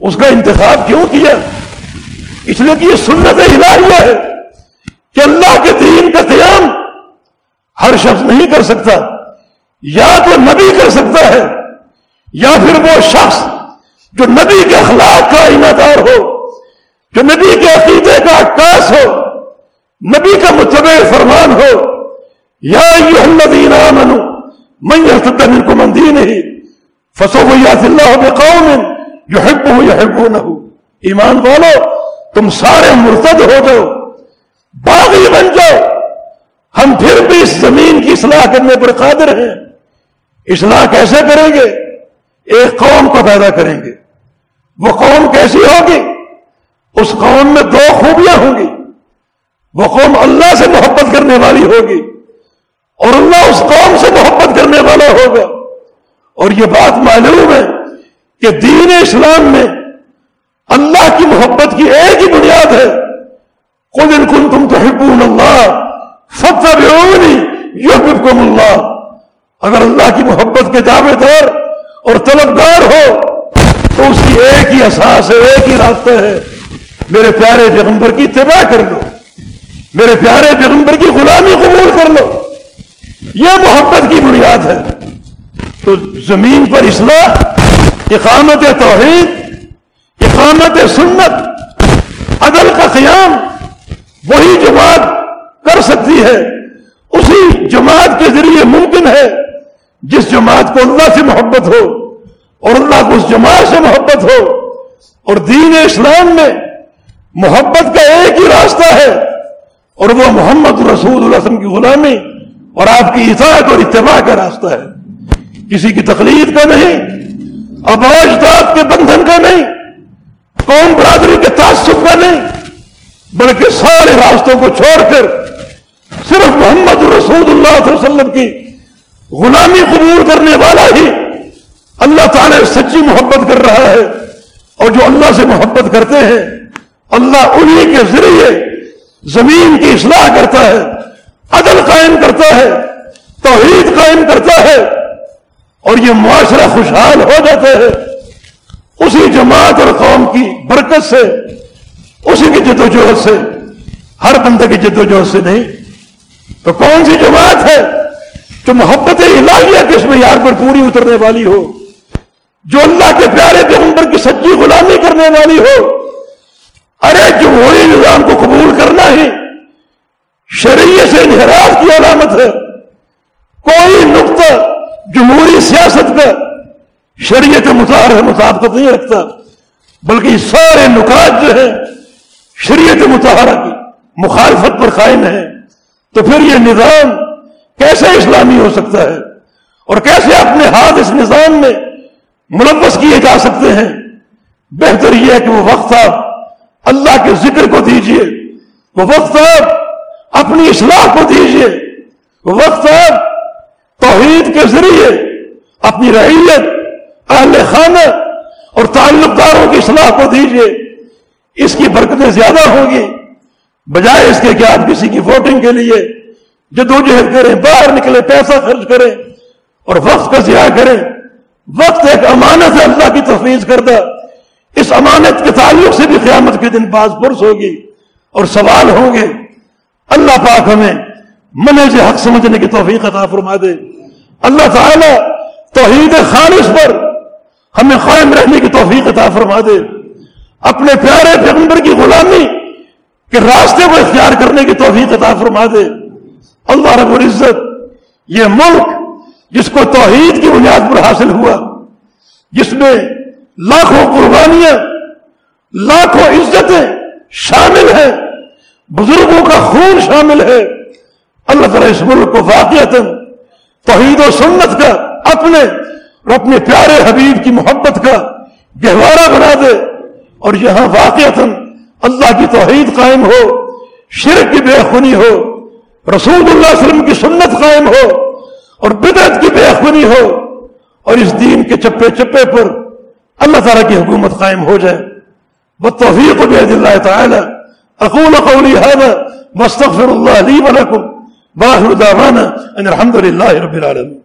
اس کا انتخاب کیوں کیا؟ اس لیے کہ یہ سنت الہیہ ہے کہ اللہ کے دین کا قیام ہر شخص نہیں کر سکتا، یا تو نبی کر سکتا ہے، یا پھر وہ شخص جو نبی کے اخلاق کا انعدار ہو، جو نبی کے عقیدے کا عکاس ہو، نبی کا متبع فرمان ہو۔ یا یہ الذین آمنوا، من يرتد منكم عن دينه فسوف يأتي الله بقوم۔ يحبه يحبونه ایمان والو، تم سارے مرتد ہو جاؤ، باغی بن جاؤ۔ ہم پھر بھی اس زمین کی اصلاح کرنے پر قادر ہیں۔ اصلاح کیسے کریں گے؟ ایک قوم کو پیدا کریں گے۔ وہ قوم کیسی ہوگی؟ اس قوم میں دو خوبیاں ہوں گی۔ وہ قوم اللہ سے محبت کرنے والی ہوگی اور اللہ اس قوم سے محبت کرنے والا ہوگا۔ اور یہ بات معلوم ہے کہ دین اسلام میں اللہ کی محبت کی ایک ہی بنیاد ہے۔ کن کن تم تو حکوم اللہ فتح یو اللہ اگر اللہ کی محبت کے دعوے دار اور طلبگار ہو، تو اس کی ایک ہی احساس ہے، ایک ہی راستہ ہے۔ میرے پیارے پیغمبر کی اتباع کر لو۔ میرے پیارے پیغمبر کی غلامی قبول کر لو۔ یہ محبت کی بنیاد ہے۔ تو زمین پر اصلاح اقامت توحید، اقامت سنت، عدل کا قیام، وہی جماعت کر سکتی ہے۔ اسی جماعت کے ذریعے ممکن ہے جس جماعت کو اللہ سے محبت ہو اور اللہ کو اس جماعت سے محبت ہو۔ اور دین اسلام میں محبت کا ایک ہی راستہ ہے۔ اور وہ محمد رسول اللہ وسلم کی غلامی اور آپ کی اطاعت اور اتباع کا راستہ ہے۔ کسی کی تقلید کا نہیں اجداد کے بندھن کا نہیں، قوم برادری کے تعصب کا نہیں، بلکہ سارے راستوں کو چھوڑ کر صرف محمد رسول اللہ علیہ وسلم کی غلامی قبول کرنے والا ہی اللہ تعالی سچی محبت کر رہا ہے۔ اور جو اللہ سے محبت کرتے ہیں، اللہ انہی کے ذریعے زمین کی اصلاح کرتا ہے، عدل قائم کرتا ہے، توحید قائم کرتا ہے۔ اور یہ معاشرہ خوشحال ہو جاتا ہے۔ اسی جماعت اور قوم کی برکت سے، اسی کی جد و جہد سے، ہر بندے کی جد و جہد سے نہیں۔ تو کون سی جماعت ہے جو محبت الہیہ کے اس میں یار پر پوری اترنے والی ہو؟ جو اللہ کے پیارے پیغمبر کی سچی غلامی کرنے والی ہو؟ ارے، جمہوری نظام کو قبول کرنا ہی شریعت سے انحراف کی علامت ہے۔ کوئی نقطہ جمہوری سیاست کا شریعت مطالعہ مطابقت نہیں رکھتا، بلکہ سارے نکات جو ہیں شریعت مطالعہ کی مخالفت پر قائم ہے تو پھر یہ نظام کیسے اسلامی ہو سکتا ہے؟ اور کیسے اپنے ہاتھ اس نظام میں ملوث کیے جا سکتے ہیں؟ بہتر یہ ہے کہ وہ وقت آپ اللہ کے ذکر کو دیجیے۔ وہ وقت آپ اپنی اصلاح کو دیجیے۔ وہ وقت آپ توحید کے ذریعے اپنی رعیت اہل خانہ اور تعلق داروں کی اصلاح کو دیجیے۔ اس کی برکتیں زیادہ ہوں گی۔ بجائے اس کے کہ آپ کسی کی ووٹنگ کے لیے جدوجہد کریں، باہر نکلے پیسہ خرچ کریں اور وقت کا ضیاع کریں۔ وقت ایک امانت ہے، اللہ کی تفویض کردہ۔ اس امانت کے تعلق سے بھی قیامت کے دن باز پرس ہوگی اور سوال ہوں گے۔ اللہ پاک ہمیں من سے حق سمجھنے کی توفیق عطا فرما دے۔ اللہ تعالی توحید خالص پر ہمیں قائم رہنے کی توفیق عطا فرما دے۔ اپنے پیارے پیغمبر کی غلامی کے راستے کو اختیار کرنے کی توفیق عطا فرما دے۔ اللہ رب العزت یہ ملک جس کو توحید کی بنیاد پر حاصل ہوا، جس میں لاکھوں قربانیاں، لاکھوں عزتیں شامل ہیں، بزرگوں کا خون شامل ہے، اللہ تعالیٰ اس ملک کو واقعات توحید و سنت کا، اپنے اور اپنے پیارے حبیب کی محبت کا گہوارہ بنا دے اور یہاں واقعات اللہ کی توحید قائم ہو، شرک کی بے خونی ہو، رسول اللہ علیہ وسلم کی سنت قائم ہو اور بدعت کی بے خونی ہو اور اس دین کے چپے چپے پر اللہ تعالیٰ کی حکومت قائم ہو جائے۔ وہ توفیق بید اللہ تعالی۔ اقول قولی هذا واستغفر اللہ لی ولکم باہر دعوانا ان الحمد للہ رب العالمين